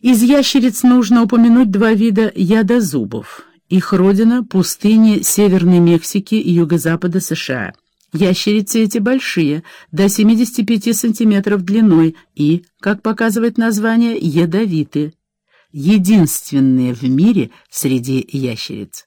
Из ящериц нужно упомянуть два вида ядозубов. Их родина — пустыни Северной Мексики и юго-запада США. Ящерицы эти большие, до 75 сантиметров длиной и, как показывает название, ядовиты. Единственные в мире среди ящериц.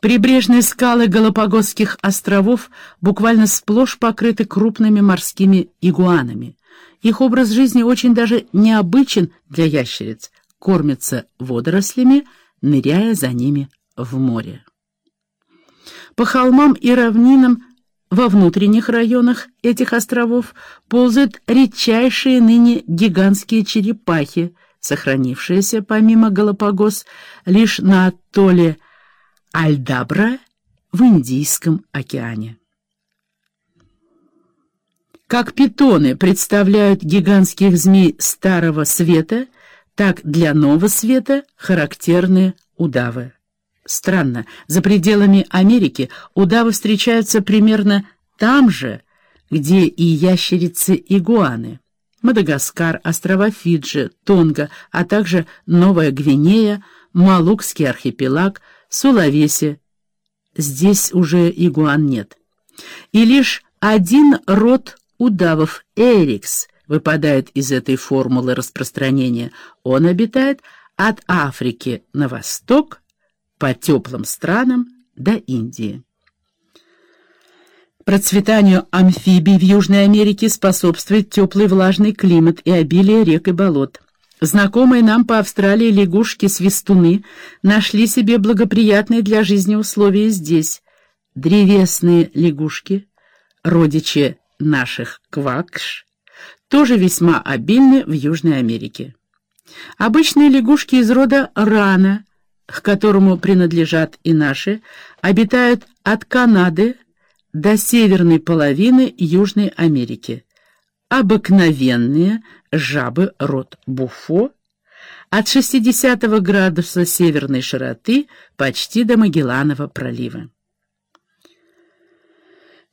Прибрежные скалы Галапагосских островов буквально сплошь покрыты крупными морскими игуанами. Их образ жизни очень даже необычен для ящериц. Кормятся водорослями, ныряя за ними в море. По холмам и равнинам во внутренних районах этих островов ползают редчайшие ныне гигантские черепахи, сохранившиеся, помимо Галапагос, лишь на атолле Альдабра в Индийском океане. Как питоны представляют гигантских змей Старого Света, так для Нового Света характерны удавы. Странно, за пределами Америки удавы встречаются примерно там же, где и ящерицы-игуаны. Мадагаскар, острова Фиджи, Тонга, а также Новая Гвинея, Малукский архипелаг – Сулавесе. Здесь уже игуан нет. И лишь один род удавов, эрикс, выпадает из этой формулы распространения. Он обитает от Африки на восток, по теплым странам до Индии. Процветанию амфибий в Южной Америке способствует теплый влажный климат и обилие рек и болот. Знакомые нам по Австралии лягушки-свистуны нашли себе благоприятные для жизни условия здесь. Древесные лягушки, родичи наших квакш, тоже весьма обильны в Южной Америке. Обычные лягушки из рода рана, к которому принадлежат и наши, обитают от Канады до северной половины Южной Америки обыкновенные жабы род Буфо от 60 градуса северной широты почти до Магелланова пролива.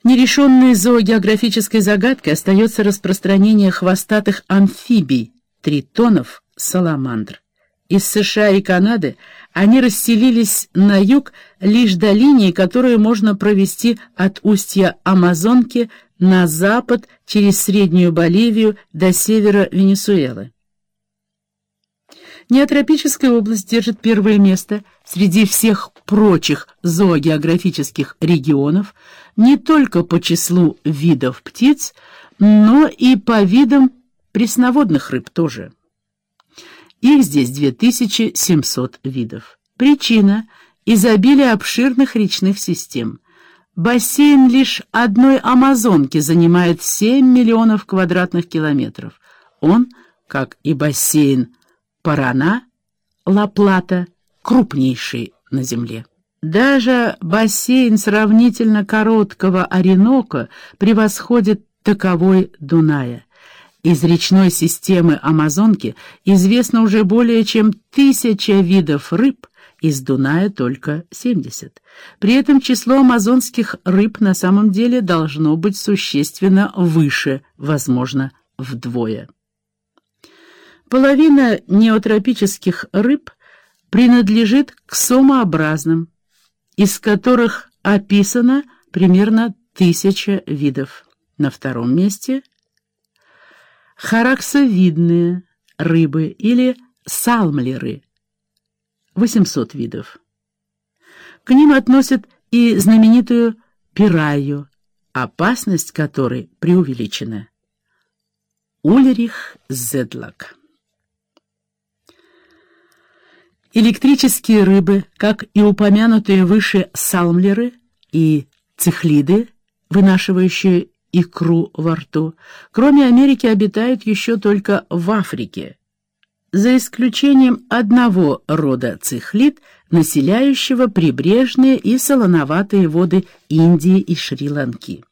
Нерешенной зоогеографической загадкой остается распространение хвостатых амфибий, тритонов, саламандр. Из США и Канады они расселились на юг лишь до линии, которую можно провести от устья Амазонки на запад через Среднюю Боливию до севера Венесуэлы. Неотропическая область держит первое место среди всех прочих зоогеографических регионов не только по числу видов птиц, но и по видам пресноводных рыб тоже. Их здесь 2700 видов. Причина – изобилие обширных речных систем – Бассейн лишь одной Амазонки занимает 7 миллионов квадратных километров. Он, как и бассейн Парана, Ла-Плата, крупнейший на Земле. Даже бассейн сравнительно короткого Оренока превосходит таковой Дуная. Из речной системы Амазонки известно уже более чем тысяча видов рыб, из Дуная только 70. При этом число амазонских рыб на самом деле должно быть существенно выше, возможно, вдвое. Половина неотропических рыб принадлежит к сомообразным, из которых описано примерно тысяча видов. На втором месте хараксовидные рыбы или салмлеры – 800 видов. К ним относят и знаменитую пираю, опасность которой преувеличена. Ульрих Зедлак Электрические рыбы, как и упомянутые выше салмлеры и цихлиды, вынашивающие икру во рту, кроме Америки обитают еще только в Африке, за исключением одного рода цихлит, населяющего прибрежные и солоноватые воды Индии и Шри-Ланки.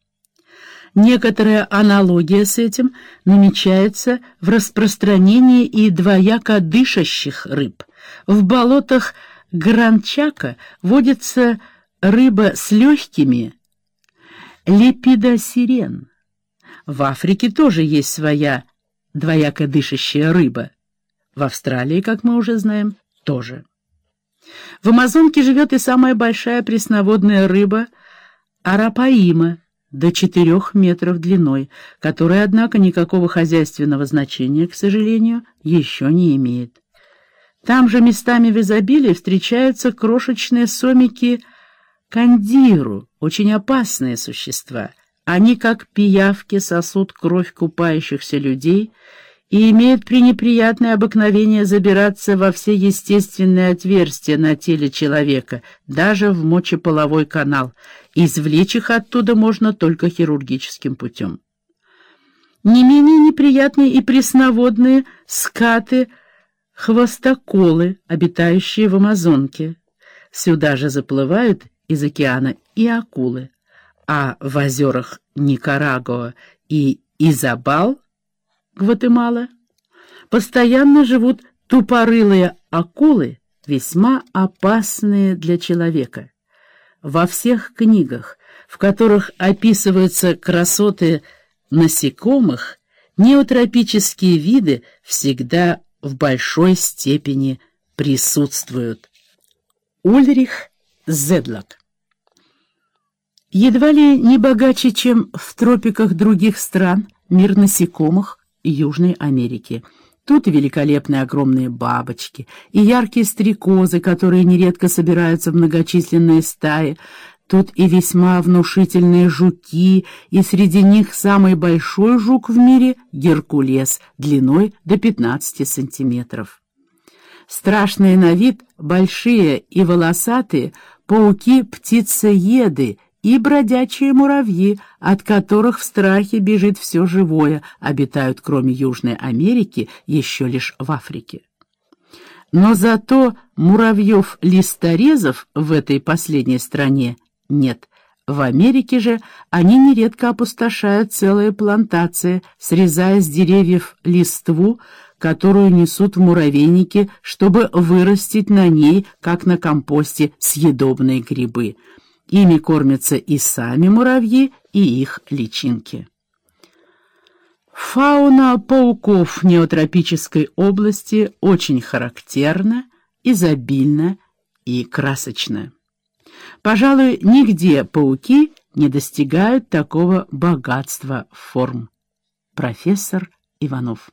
Некоторая аналогия с этим намечается в распространении и двояко дышащих рыб. В болотах Гранчака водится рыба с легкими лепидосирен. В Африке тоже есть своя двояко дышащая рыба В Австралии, как мы уже знаем, тоже. В Амазонке живет и самая большая пресноводная рыба арапаима, до 4 метров длиной, которая, однако, никакого хозяйственного значения, к сожалению, еще не имеет. Там же местами в изобилии встречаются крошечные сомики кандиру, очень опасные существа. Они, как пиявки, сосут кровь купающихся людей и имеют пренеприятное обыкновение забираться во все естественные отверстия на теле человека, даже в мочеполовой канал. Извлечь их оттуда можно только хирургическим путем. Не менее неприятные и пресноводные скаты – хвостоколы, обитающие в Амазонке. Сюда же заплывают из океана и акулы, а в озерах Никарагуа и Изабал, Гватемала, постоянно живут тупорылые акулы, весьма опасные для человека. Во всех книгах, в которых описываются красоты насекомых, неотропические виды всегда в большой степени присутствуют. Ульрих Зедлок Едва ли не богаче, чем в тропиках других стран, мир насекомых Южной Америки. Тут и великолепные огромные бабочки, и яркие стрекозы, которые нередко собираются в многочисленные стаи, Тут и весьма внушительные жуки, и среди них самый большой жук в мире — Геркулес, длиной до 15 сантиметров. Страшные на вид, большие и волосатые пауки-птицееды и бродячие муравьи, от которых в страхе бежит все живое, обитают кроме Южной Америки еще лишь в Африке. Но зато муравьев-листорезов в этой последней стране нет. В Америке же они нередко опустошают целые плантации, срезая с деревьев листву, которую несут в муравейники, чтобы вырастить на ней, как на компосте, съедобные грибы. Ими кормятся и сами муравьи, и их личинки. Фауна пауков неотропической области очень характерна, изобильна и красочна. Пожалуй, нигде пауки не достигают такого богатства форм. Профессор Иванов.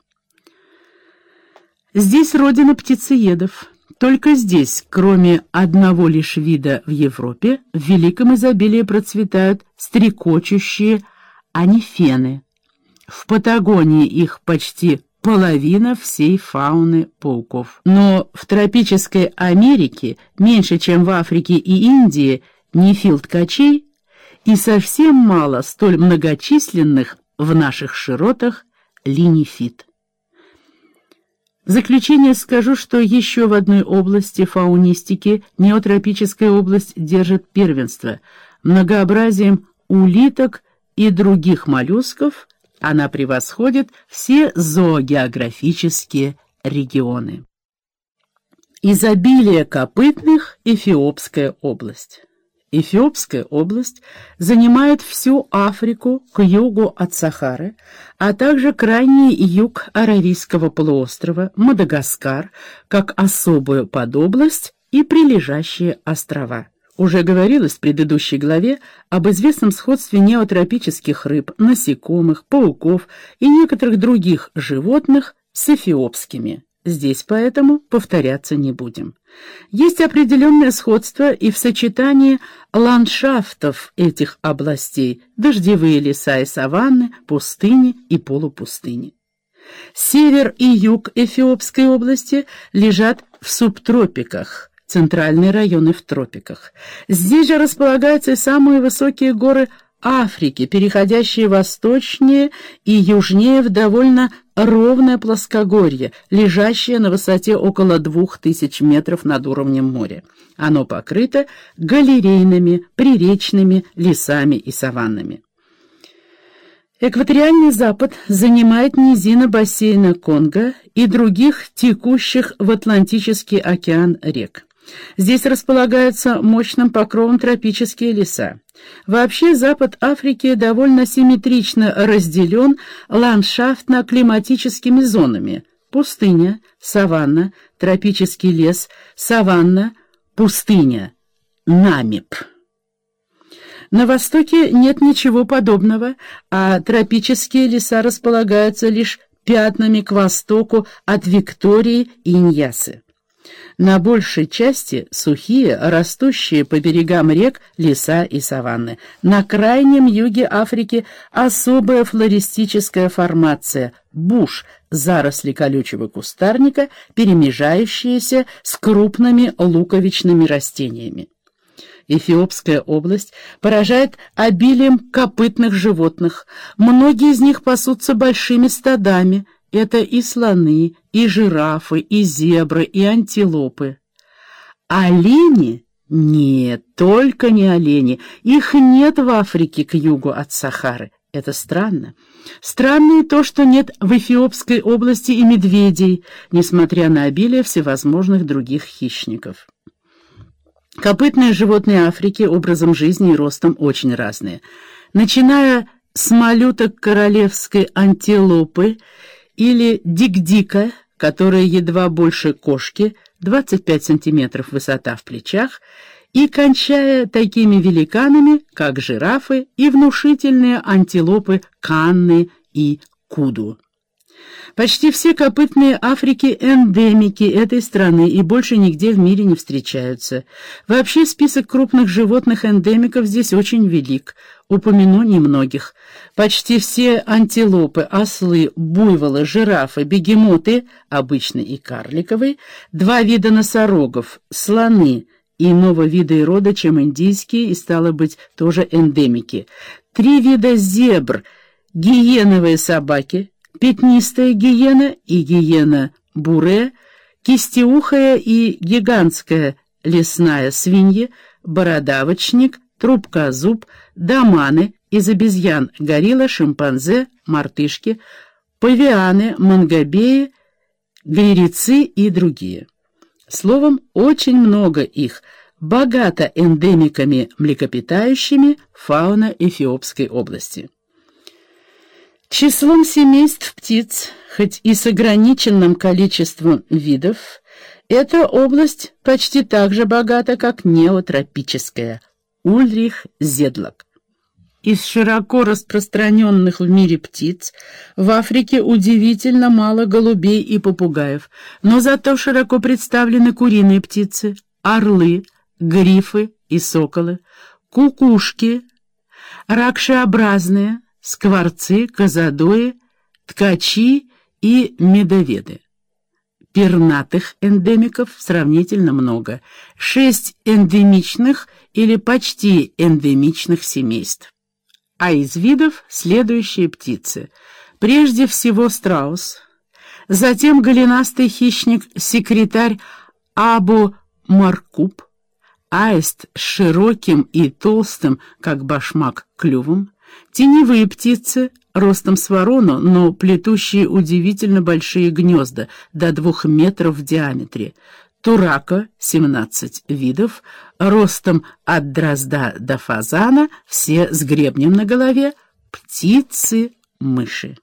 Здесь родина птицеедов. Только здесь, кроме одного лишь вида в Европе, в великом изобилии процветают стрекочущие анифены. В Патагонии их почти половина всей фауны пауков. Но в тропической Америке меньше, чем в Африке и Индии, нефил-ткачей и совсем мало столь многочисленных в наших широтах линифит. В заключение скажу, что еще в одной области фаунистики неотропическая область держит первенство многообразием улиток и других моллюсков – она превосходит все зоогеографические регионы. Изобилие копытных – Эфиопская область. Эфиопская область занимает всю Африку к югу от Сахары, а также крайний юг Аравийского полуострова, Мадагаскар, как особую подобласть и прилежащие острова. Уже говорилось в предыдущей главе об известном сходстве неотропических рыб, насекомых, пауков и некоторых других животных с эфиопскими. Здесь поэтому повторяться не будем. Есть определенное сходство и в сочетании ландшафтов этих областей – дождевые леса и саванны, пустыни и полупустыни. Север и юг Эфиопской области лежат в субтропиках – центральные районы в тропиках. Здесь же располагаются самые высокие горы Африки, переходящие восточнее и южнее в довольно ровное плоскогорье, лежащее на высоте около двух тысяч метров над уровнем моря. Оно покрыто галерейными, приречными лесами и саваннами. Экваториальный Запад занимает низина бассейна Конго и других текущих в Атлантический океан рек. Здесь располагаются мощным покровом тропические леса. Вообще запад Африки довольно симметрично разделен ландшафтно-климатическими зонами. пустыня, саванна, тропический лес, саванна, пустыня, намип. На востоке нет ничего подобного, а тропические леса располагаются лишь пятнами к востоку от Виктории и Иньясы. На большей части сухие, растущие по берегам рек леса и саванны. На крайнем юге Африки особая флористическая формация – буш, заросли колючего кустарника, перемежающиеся с крупными луковичными растениями. Эфиопская область поражает обилием копытных животных. Многие из них пасутся большими стадами. Это и слоны, и жирафы, и зебры, и антилопы. Олени? Нет, только не олени. Их нет в Африке к югу от Сахары. Это странно. Странно и то, что нет в Эфиопской области и медведей, несмотря на обилие всевозможных других хищников. Копытные животные Африки образом жизни и ростом очень разные. Начиная с малюток королевской антилопы или дик-дика, которая едва больше кошки, 25 сантиметров высота в плечах, и кончая такими великанами, как жирафы и внушительные антилопы Канны и Куду. Почти все копытные Африки эндемики этой страны и больше нигде в мире не встречаются. Вообще список крупных животных эндемиков здесь очень велик. Упомяну немногих. Почти все антилопы, ослы, буйволы, жирафы, бегемоты, обычные и карликовые, два вида носорогов, слоны, иного вида и рода, чем индийские, и, стало быть, тоже эндемики, три вида зебр, гиеновые собаки, пятнистая гиена и гиена буре, кистеухая и гигантская лесная свинья, бородавочник, трубкозуб, доманы, из обезьян горилла, шимпанзе, мартышки, павианы, мангобеи, гайрицы и другие. Словом, очень много их, богато эндемиками млекопитающими фауна Эфиопской области. Числом семейств птиц, хоть и с ограниченным количеством видов, эта область почти так же богата, как неотропическая. Ульрих Зедлок. Из широко распространенных в мире птиц в Африке удивительно мало голубей и попугаев, но зато широко представлены куриные птицы, орлы, грифы и соколы, кукушки, ракшеобразные, скворцы, казадои, ткачи и медоведы. Пернатых эндемиков сравнительно много, шесть эндемичных или почти эндемичных семейств. А из видов следующие птицы. Прежде всего страус, затем голенастый хищник-секретарь Абу Маркуб, аист с широким и толстым, как башмак, клювом, Теневые птицы, ростом с ворону, но плетущие удивительно большие гнезда, до двух метров в диаметре. Турака, 17 видов, ростом от дрозда до фазана, все с гребнем на голове, птицы-мыши.